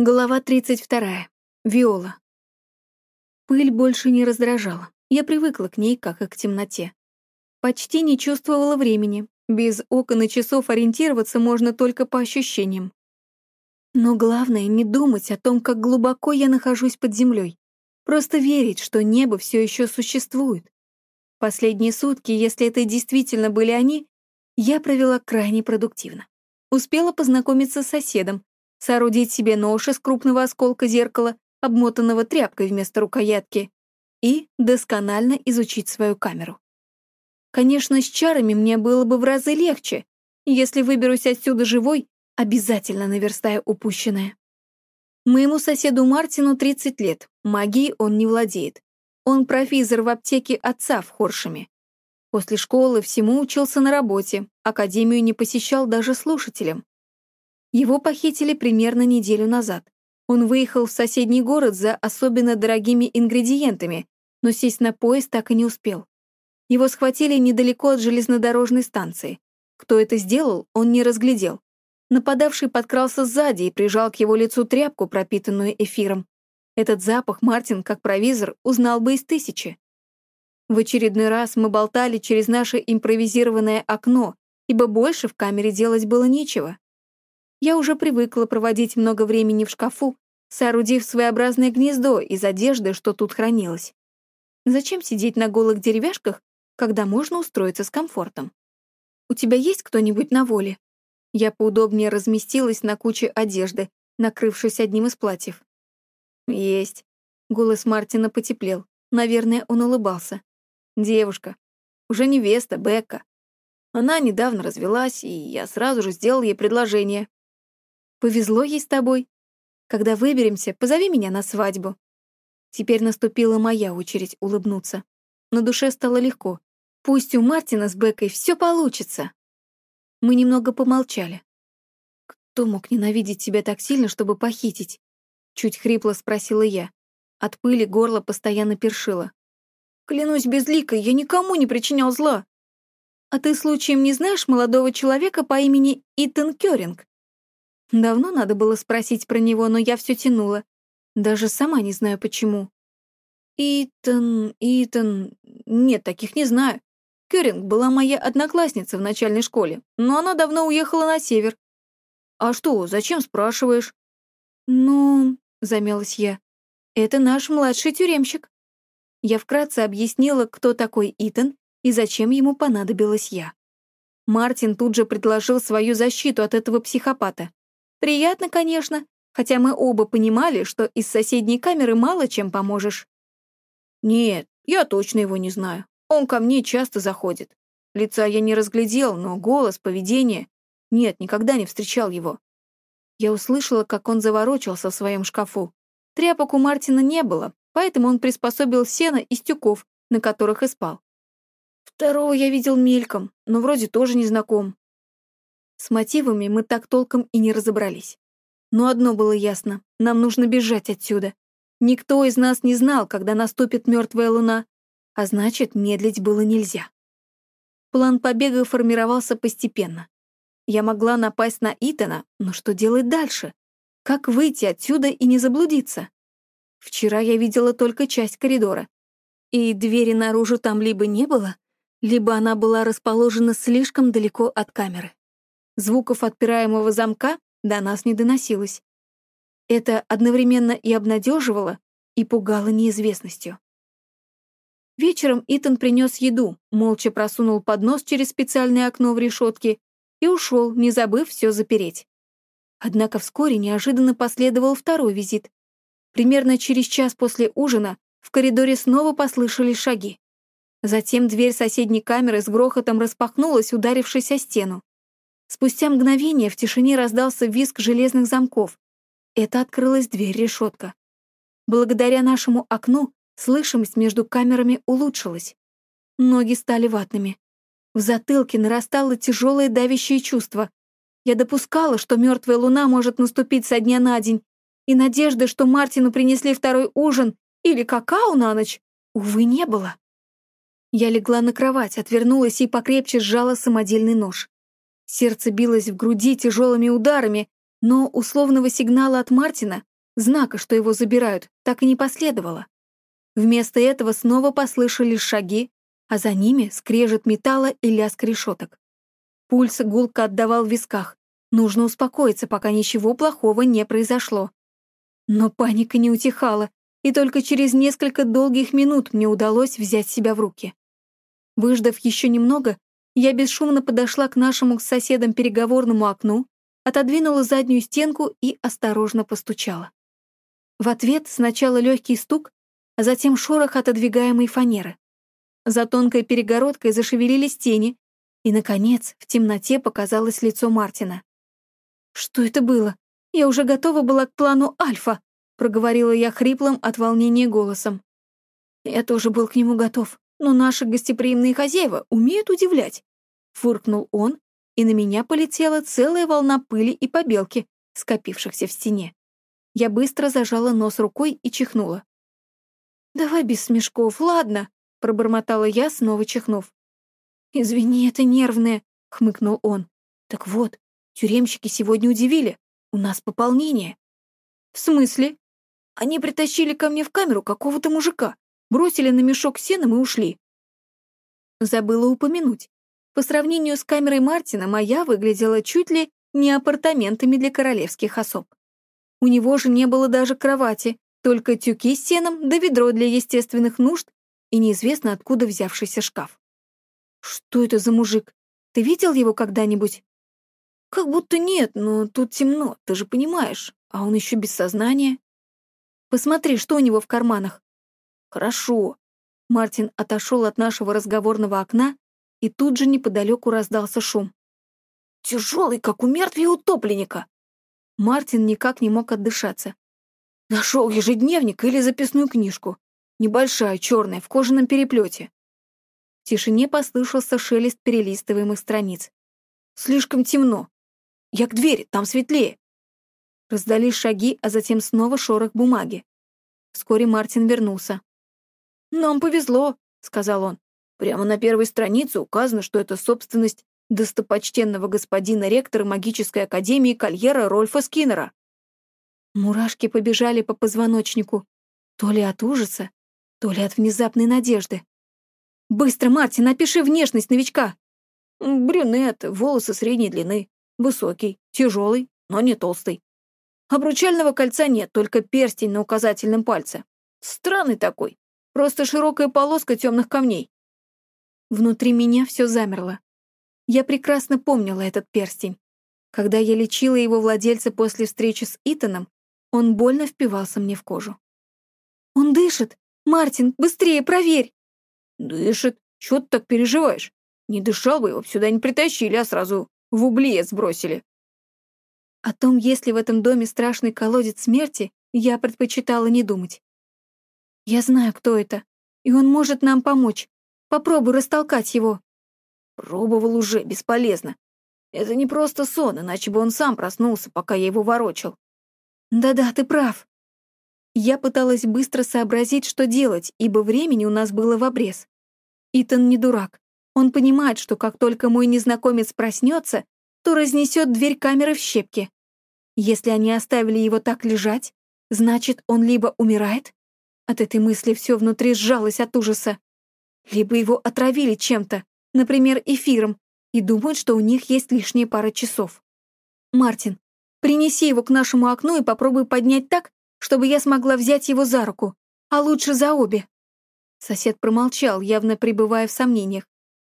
Глава 32. Виола. Пыль больше не раздражала. Я привыкла к ней, как и к темноте. Почти не чувствовала времени. Без окон и часов ориентироваться можно только по ощущениям. Но главное — не думать о том, как глубоко я нахожусь под землей. Просто верить, что небо все еще существует. Последние сутки, если это действительно были они, я провела крайне продуктивно. Успела познакомиться с соседом, соорудить себе нож из крупного осколка зеркала, обмотанного тряпкой вместо рукоятки, и досконально изучить свою камеру. Конечно, с чарами мне было бы в разы легче. Если выберусь отсюда живой, обязательно наверстаю упущенное. Моему соседу Мартину 30 лет, магией он не владеет. Он профизор в аптеке отца в Хоршеме. После школы всему учился на работе, академию не посещал даже слушателям. Его похитили примерно неделю назад. Он выехал в соседний город за особенно дорогими ингредиентами, но сесть на поезд так и не успел. Его схватили недалеко от железнодорожной станции. Кто это сделал, он не разглядел. Нападавший подкрался сзади и прижал к его лицу тряпку, пропитанную эфиром. Этот запах Мартин, как провизор, узнал бы из тысячи. В очередной раз мы болтали через наше импровизированное окно, ибо больше в камере делать было нечего. Я уже привыкла проводить много времени в шкафу, соорудив своеобразное гнездо из одежды, что тут хранилось. Зачем сидеть на голых деревяшках, когда можно устроиться с комфортом? У тебя есть кто-нибудь на воле? Я поудобнее разместилась на куче одежды, накрывшись одним из платьев. Есть. Голос Мартина потеплел. Наверное, он улыбался. Девушка. Уже невеста, Бекка. Она недавно развелась, и я сразу же сделал ей предложение. Повезло ей с тобой. Когда выберемся, позови меня на свадьбу». Теперь наступила моя очередь улыбнуться. На душе стало легко. Пусть у Мартина с Бекой все получится. Мы немного помолчали. «Кто мог ненавидеть тебя так сильно, чтобы похитить?» Чуть хрипло спросила я. От пыли горло постоянно першило. «Клянусь безликой, я никому не причинял зла!» «А ты случаем не знаешь молодого человека по имени Итан Кёринг?» Давно надо было спросить про него, но я все тянула. Даже сама не знаю почему. Итан, Итан... Нет, таких не знаю. Кёринг была моя одноклассница в начальной школе, но она давно уехала на север. А что, зачем спрашиваешь? Ну, замялась я. Это наш младший тюремщик. Я вкратце объяснила, кто такой Итан и зачем ему понадобилась я. Мартин тут же предложил свою защиту от этого психопата. Приятно, конечно, хотя мы оба понимали, что из соседней камеры мало чем поможешь. Нет, я точно его не знаю. Он ко мне часто заходит. Лица я не разглядел, но голос, поведение... Нет, никогда не встречал его. Я услышала, как он заворочился в своем шкафу. Тряпок у Мартина не было, поэтому он приспособил сено из тюков, на которых и спал. Второго я видел мельком, но вроде тоже не знаком. С мотивами мы так толком и не разобрались. Но одно было ясно — нам нужно бежать отсюда. Никто из нас не знал, когда наступит мертвая луна, а значит, медлить было нельзя. План побега формировался постепенно. Я могла напасть на Итана, но что делать дальше? Как выйти отсюда и не заблудиться? Вчера я видела только часть коридора, и двери наружу там либо не было, либо она была расположена слишком далеко от камеры. Звуков отпираемого замка до нас не доносилось. Это одновременно и обнадеживало, и пугало неизвестностью. Вечером Итан принес еду, молча просунул поднос через специальное окно в решетке и ушел, не забыв все запереть. Однако вскоре неожиданно последовал второй визит. Примерно через час после ужина в коридоре снова послышались шаги. Затем дверь соседней камеры с грохотом распахнулась, ударившись о стену. Спустя мгновение в тишине раздался визг железных замков. Это открылась дверь-решетка. Благодаря нашему окну слышимость между камерами улучшилась. Ноги стали ватными. В затылке нарастало тяжелое давящее чувство. Я допускала, что мертвая луна может наступить со дня на день, и надежды, что Мартину принесли второй ужин или какао на ночь, увы, не было. Я легла на кровать, отвернулась и покрепче сжала самодельный нож. Сердце билось в груди тяжелыми ударами, Но условного сигнала от Мартина, знака, что его забирают, так и не последовало. Вместо этого снова послышались шаги, а за ними скрежет металла и лязг решеток. Пульс гулко отдавал в висках. Нужно успокоиться, пока ничего плохого не произошло. Но паника не утихала, и только через несколько долгих минут мне удалось взять себя в руки. Выждав еще немного, я бесшумно подошла к нашему с соседом переговорному окну, отодвинула заднюю стенку и осторожно постучала. В ответ сначала легкий стук, а затем шорох отодвигаемой фанеры. За тонкой перегородкой зашевелились тени, и, наконец, в темноте показалось лицо Мартина. «Что это было? Я уже готова была к плану Альфа», проговорила я хриплым от волнения голосом. Я тоже был к нему готов, но наши гостеприимные хозяева умеют удивлять. Фыркнул он, и на меня полетела целая волна пыли и побелки, скопившихся в стене. Я быстро зажала нос рукой и чихнула. «Давай без смешков, ладно?» — пробормотала я, снова чихнув. «Извини, это нервное», — хмыкнул он. «Так вот, тюремщики сегодня удивили. У нас пополнение». «В смысле?» Они притащили ко мне в камеру какого-то мужика, бросили на мешок сеном и ушли. Забыла упомянуть. По сравнению с камерой Мартина, моя выглядела чуть ли не апартаментами для королевских особ. У него же не было даже кровати, только тюки с сеном да ведро для естественных нужд и неизвестно откуда взявшийся шкаф. Что это за мужик? Ты видел его когда-нибудь? Как будто нет, но тут темно, ты же понимаешь, а он еще без сознания. Посмотри, что у него в карманах». «Хорошо». Мартин отошел от нашего разговорного окна, и тут же неподалеку раздался шум. «Тяжелый, как у мертвия утопленника!» Мартин никак не мог отдышаться. Нашел ежедневник или записную книжку. Небольшая, черная, в кожаном переплете. В тишине послышался шелест перелистываемых страниц. «Слишком темно. Я к двери, там светлее». Раздались шаги, а затем снова шорох бумаги. Вскоре Мартин вернулся. «Нам повезло», — сказал он. «Прямо на первой странице указано, что это собственность достопочтенного господина ректора магической академии Кольера Рольфа Скиннера». Мурашки побежали по позвоночнику, то ли от ужаса, то ли от внезапной надежды. «Быстро, Мартин, напиши внешность новичка!» «Брюнет, волосы средней длины, высокий, тяжелый, но не толстый. Обручального кольца нет, только перстень на указательном пальце. Странный такой. Просто широкая полоска темных камней. Внутри меня все замерло. Я прекрасно помнила этот перстень. Когда я лечила его владельца после встречи с Итаном, он больно впивался мне в кожу. «Он дышит! Мартин, быстрее, проверь!» «Дышит? Чего ты так переживаешь? Не дышал бы его, сюда не притащили, а сразу в ублиец сбросили». О том, есть ли в этом доме страшный колодец смерти, я предпочитала не думать. Я знаю, кто это, и он может нам помочь. Попробуй растолкать его. Пробовал уже, бесполезно. Это не просто сон, иначе бы он сам проснулся, пока я его ворочал. Да-да, ты прав. Я пыталась быстро сообразить, что делать, ибо времени у нас было в обрез. Итан не дурак. Он понимает, что как только мой незнакомец проснется, то разнесет дверь камеры в щепки. Если они оставили его так лежать, значит, он либо умирает, от этой мысли все внутри сжалось от ужаса, либо его отравили чем-то, например, эфиром, и думают, что у них есть лишние пара часов. «Мартин, принеси его к нашему окну и попробуй поднять так, чтобы я смогла взять его за руку, а лучше за обе». Сосед промолчал, явно пребывая в сомнениях.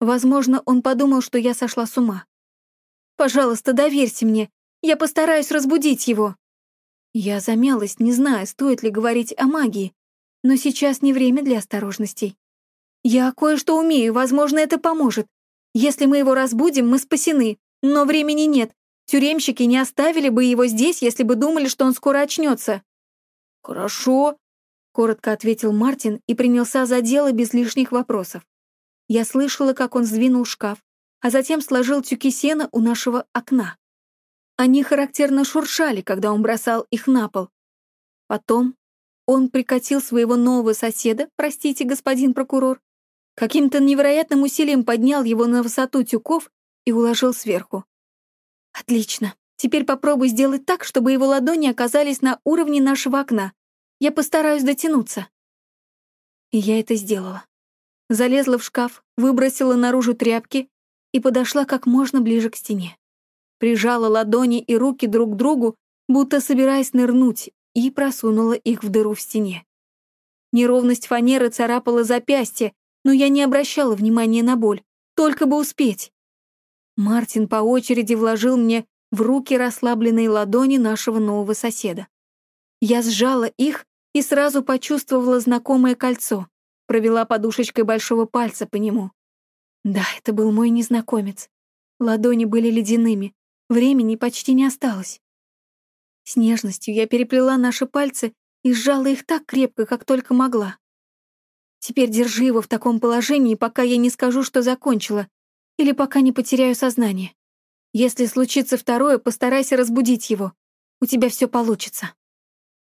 Возможно, он подумал, что я сошла с ума. Пожалуйста, доверься мне. Я постараюсь разбудить его». Я замялась, не зная, стоит ли говорить о магии, но сейчас не время для осторожностей. Я кое-что умею, возможно, это поможет. Если мы его разбудим, мы спасены, но времени нет. Тюремщики не оставили бы его здесь, если бы думали, что он скоро очнется. «Хорошо», — коротко ответил Мартин и принялся за дело без лишних вопросов. Я слышала, как он сдвинул шкаф, а затем сложил тюки сена у нашего окна. Они характерно шуршали, когда он бросал их на пол. Потом он прикатил своего нового соседа, простите, господин прокурор, каким-то невероятным усилием поднял его на высоту тюков и уложил сверху. Отлично. Теперь попробуй сделать так, чтобы его ладони оказались на уровне нашего окна. Я постараюсь дотянуться». И я это сделала. Залезла в шкаф, выбросила наружу тряпки и подошла как можно ближе к стене. Прижала ладони и руки друг к другу, будто собираясь нырнуть, и просунула их в дыру в стене. Неровность фанеры царапала запястье, но я не обращала внимания на боль, только бы успеть. Мартин по очереди вложил мне в руки расслабленные ладони нашего нового соседа. Я сжала их и сразу почувствовала знакомое кольцо, провела подушечкой большого пальца по нему. Да, это был мой незнакомец. Ладони были ледяными, времени почти не осталось. С нежностью я переплела наши пальцы и сжала их так крепко, как только могла. Теперь держи его в таком положении, пока я не скажу, что закончила, или пока не потеряю сознание. Если случится второе, постарайся разбудить его. У тебя все получится.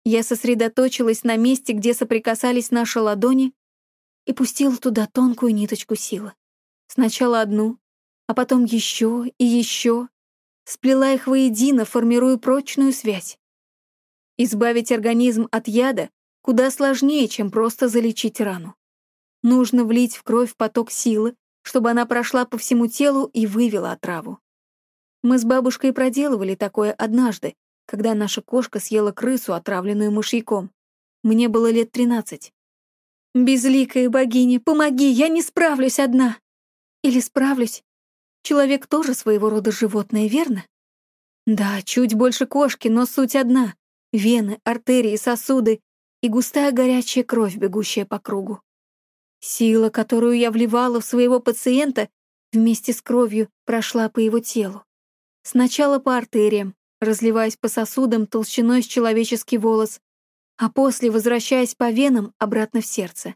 Я сосредоточилась на месте, где соприкасались наши ладони, и пустила туда тонкую ниточку силы. Сначала одну, а потом еще и еще. Сплела их воедино, формируя прочную связь. Избавить организм от яда куда сложнее, чем просто залечить рану. Нужно влить в кровь поток силы, чтобы она прошла по всему телу и вывела отраву. Мы с бабушкой проделывали такое однажды, когда наша кошка съела крысу, отравленную мышьяком. Мне было лет тринадцать. «Безликая богиня, помоги, я не справлюсь одна!» «Или справлюсь? Человек тоже своего рода животное, верно?» «Да, чуть больше кошки, но суть одна. Вены, артерии, сосуды и густая горячая кровь, бегущая по кругу. Сила, которую я вливала в своего пациента, вместе с кровью прошла по его телу. Сначала по артериям, разливаясь по сосудам толщиной с человеческий волос, а после возвращаясь по венам обратно в сердце.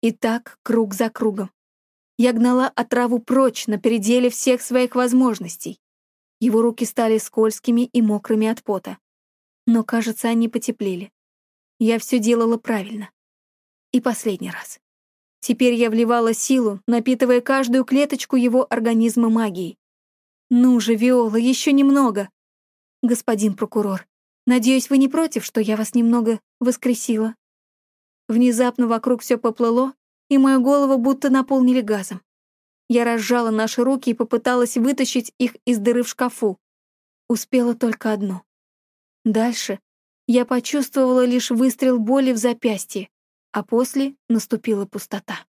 И так круг за кругом. Я гнала отраву прочь на пределе всех своих возможностей. Его руки стали скользкими и мокрыми от пота. Но, кажется, они потеплели. Я все делала правильно. И последний раз. Теперь я вливала силу, напитывая каждую клеточку его организма магией. Ну же, Виола, еще немного. Господин прокурор, надеюсь, вы не против, что я вас немного воскресила? Внезапно вокруг все поплыло, и мою голову будто наполнили газом. Я разжала наши руки и попыталась вытащить их из дыры в шкафу. Успела только одну. Дальше я почувствовала лишь выстрел боли в запястье, а после наступила пустота.